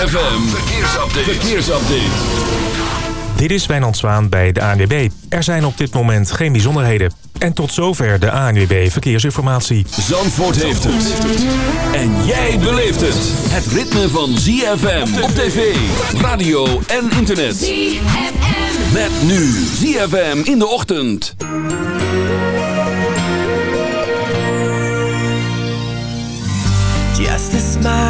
ZFM, verkeersupdate. verkeersupdate. Dit is Wijnand Zwaan bij de ANWB. Er zijn op dit moment geen bijzonderheden. En tot zover de ANWB Verkeersinformatie. Zandvoort heeft het. En jij beleeft het. Het ritme van ZFM op tv, radio en internet. ZFM. Met nu ZFM in de ochtend. Just a smile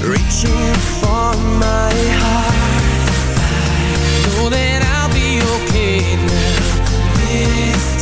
reaching for my heart. Know that I'll be okay now.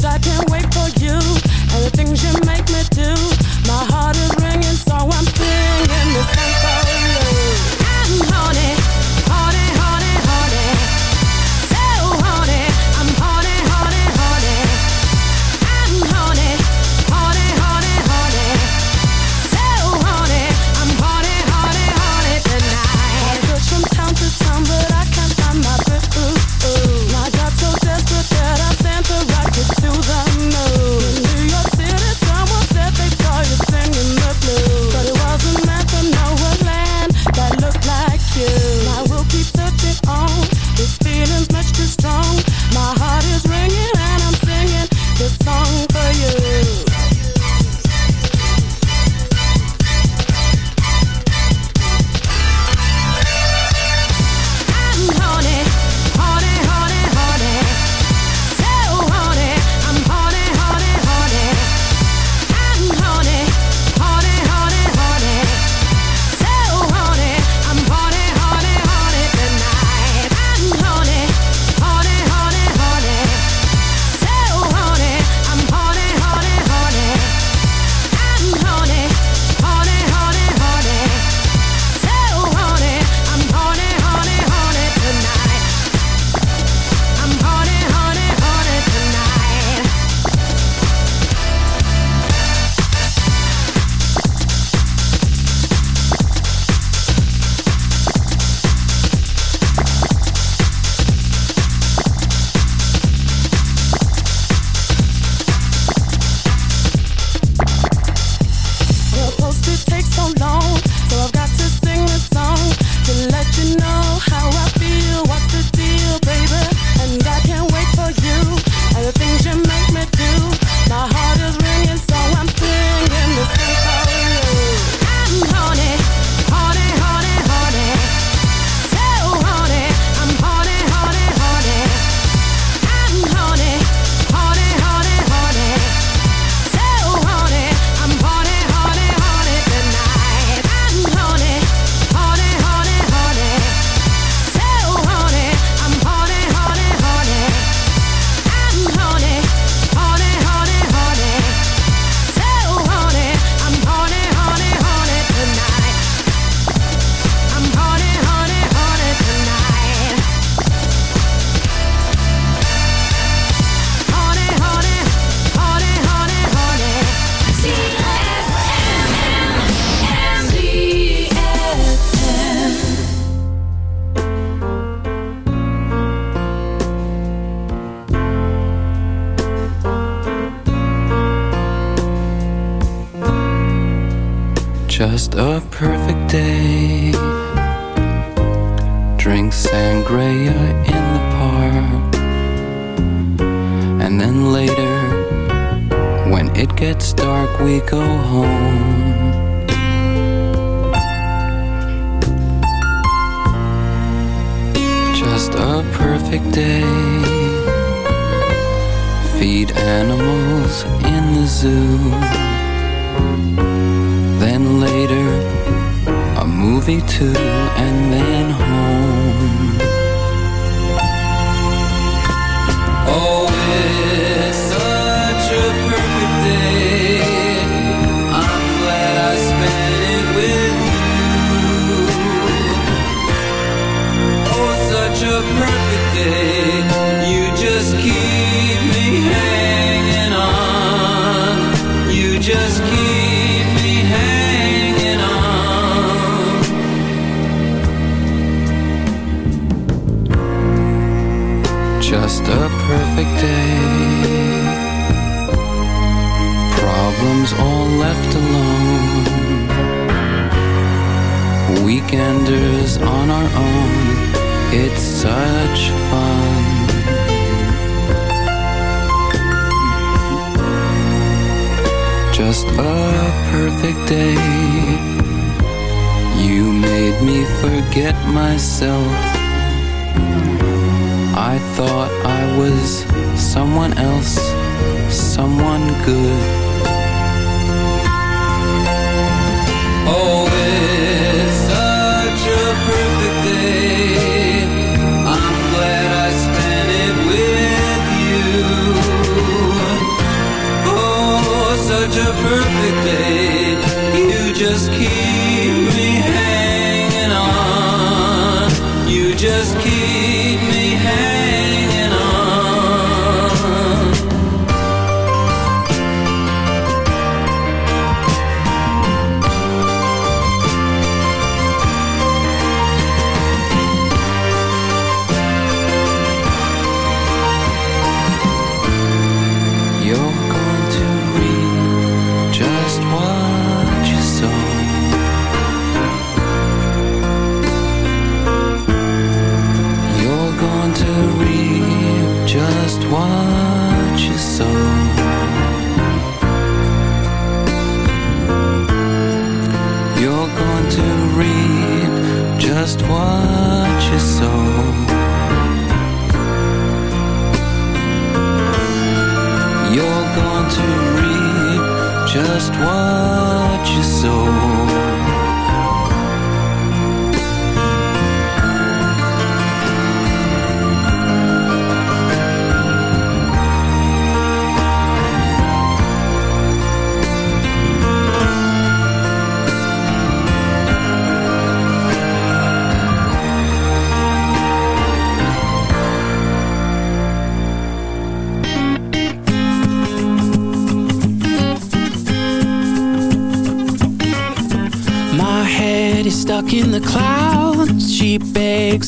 I can't wait for you and the things you make.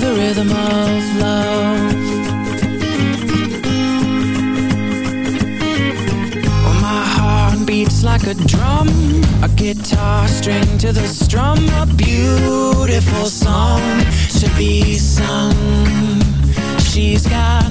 to the rhythm of love. Oh, my heart beats like a drum, a guitar string to the strum, a beautiful song to be sung. She's got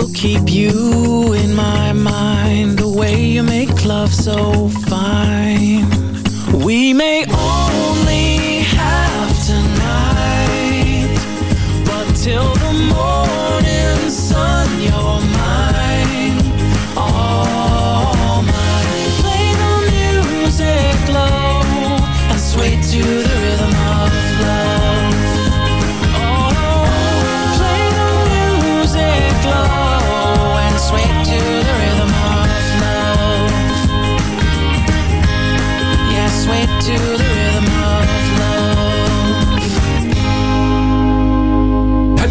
will keep you in my mind The way you make love so fine. We may only have tonight But till the morning sun you're mine. All mine Play the music low And sway to the rhythm of love.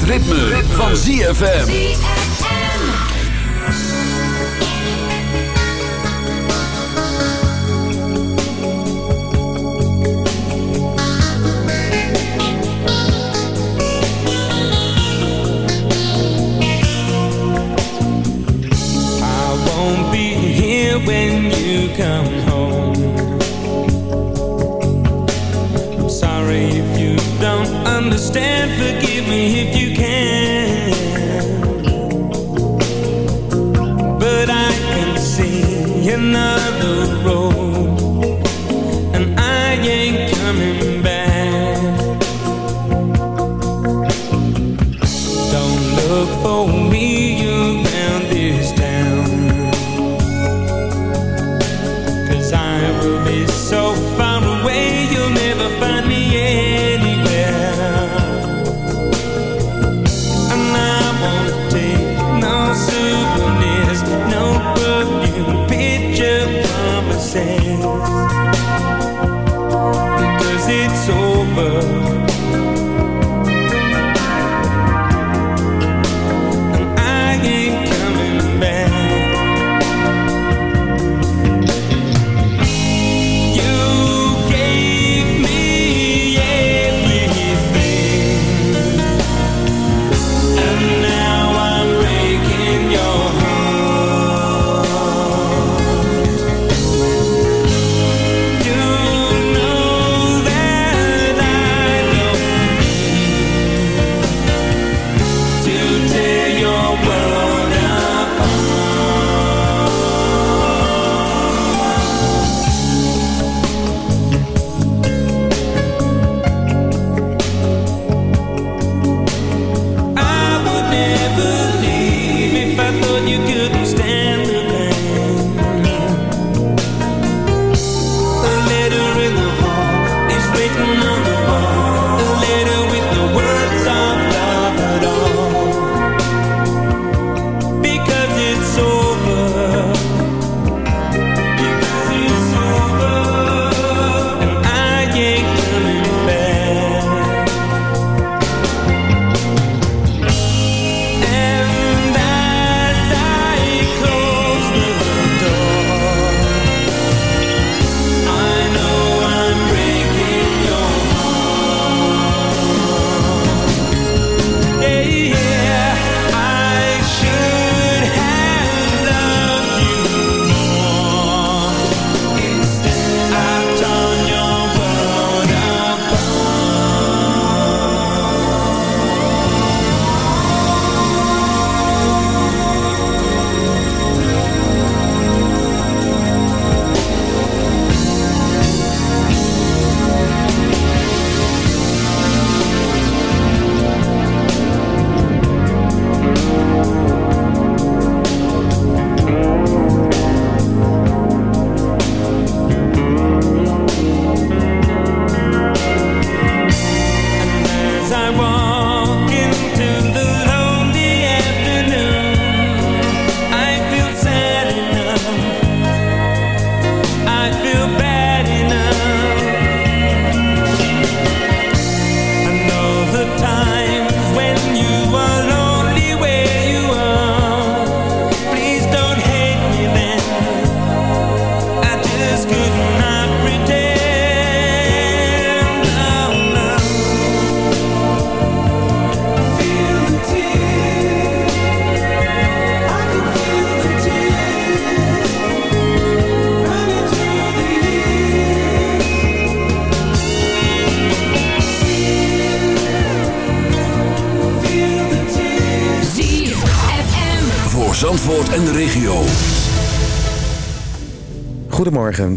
ritme, ritme. van ZFM. When you come home I'm sorry if you don't understand Forgive me if you enough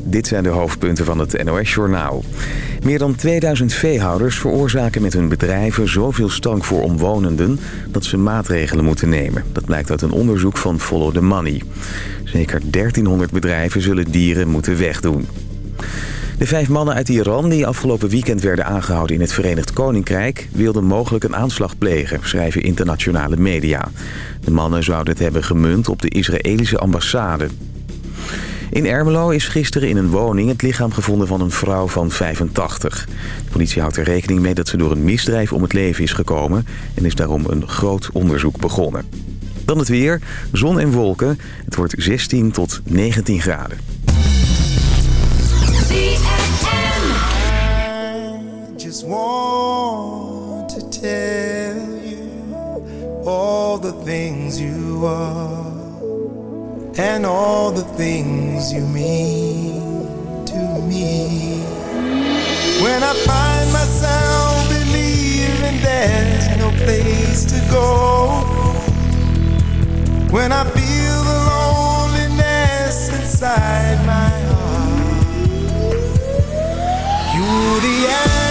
Dit zijn de hoofdpunten van het NOS-journaal. Meer dan 2000 veehouders veroorzaken met hun bedrijven zoveel stank voor omwonenden... dat ze maatregelen moeten nemen. Dat blijkt uit een onderzoek van Follow the Money. Zeker 1300 bedrijven zullen dieren moeten wegdoen. De vijf mannen uit Iran die afgelopen weekend werden aangehouden in het Verenigd Koninkrijk... wilden mogelijk een aanslag plegen, schrijven internationale media. De mannen zouden het hebben gemunt op de Israëlische ambassade. In Ermelo is gisteren in een woning het lichaam gevonden van een vrouw van 85. De politie houdt er rekening mee dat ze door een misdrijf om het leven is gekomen... en is daarom een groot onderzoek begonnen. Dan het weer, zon en wolken. Het wordt 16 tot 19 graden. And all the things you mean to me. When I find myself believing there's no place to go, when I feel the loneliness inside my heart, you're the answer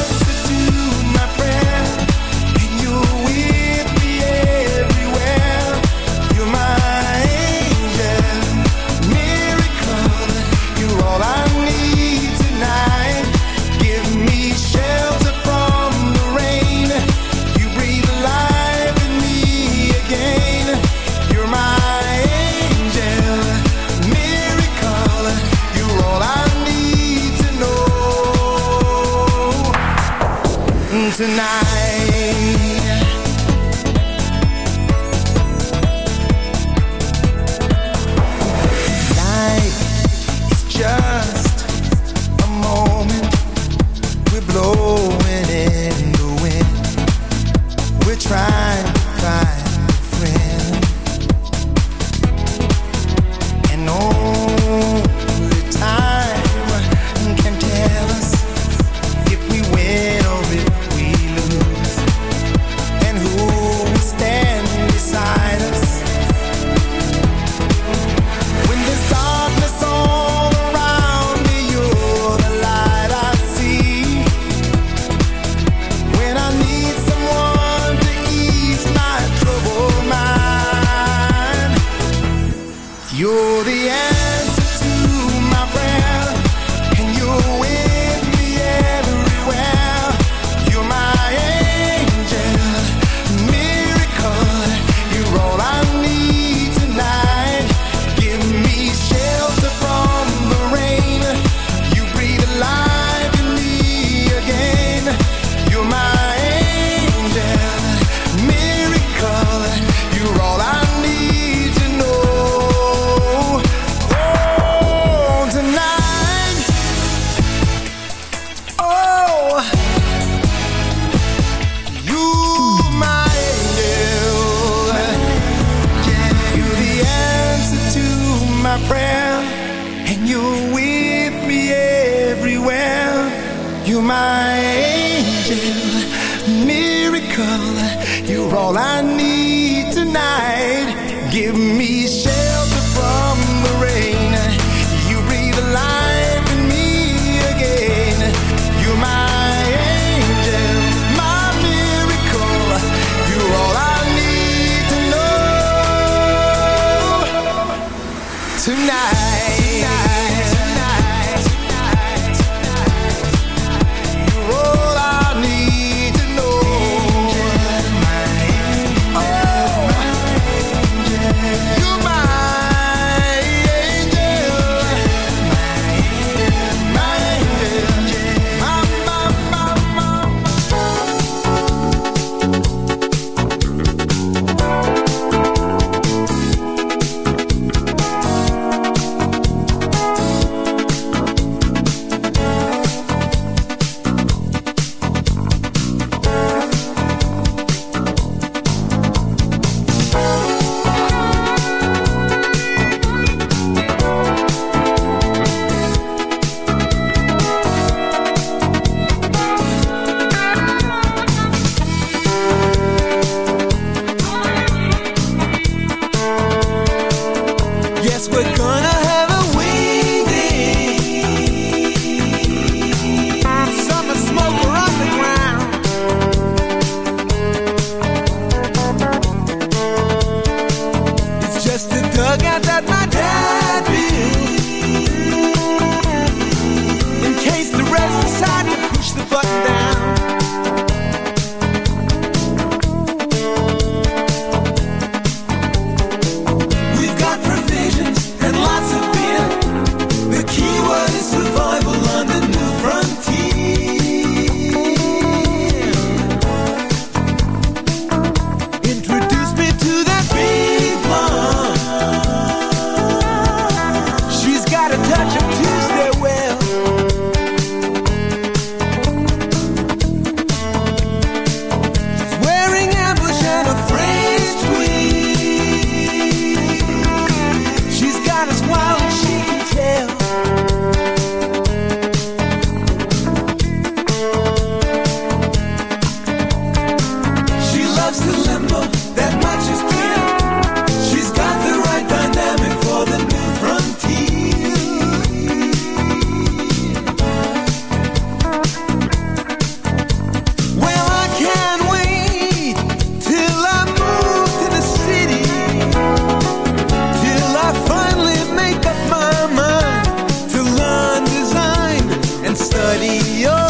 me. Oh.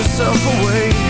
Herself away.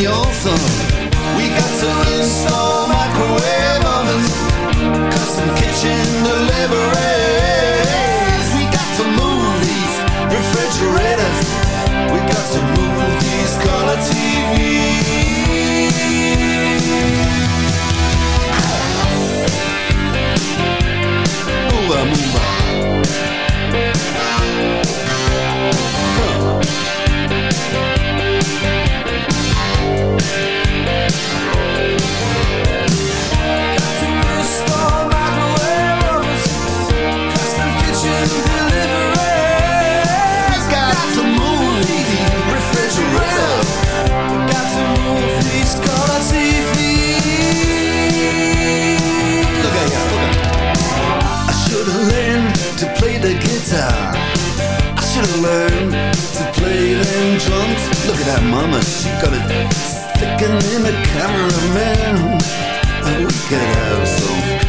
your thumb We got to install microwave that mama, she got it sticking in the cameraman. Oh, we could have some.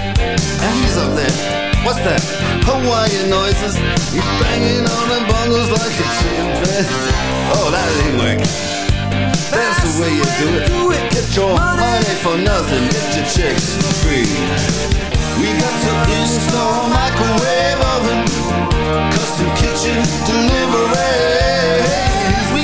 And he's up there. What's that? Hawaiian noises. He's banging on the bongos like a chimpanzee. Oh, that ain't working. That's the way you do it. Do it. Get your money for nothing. Get your chicks free. We got to install microwave oven, custom kitchen delivery. We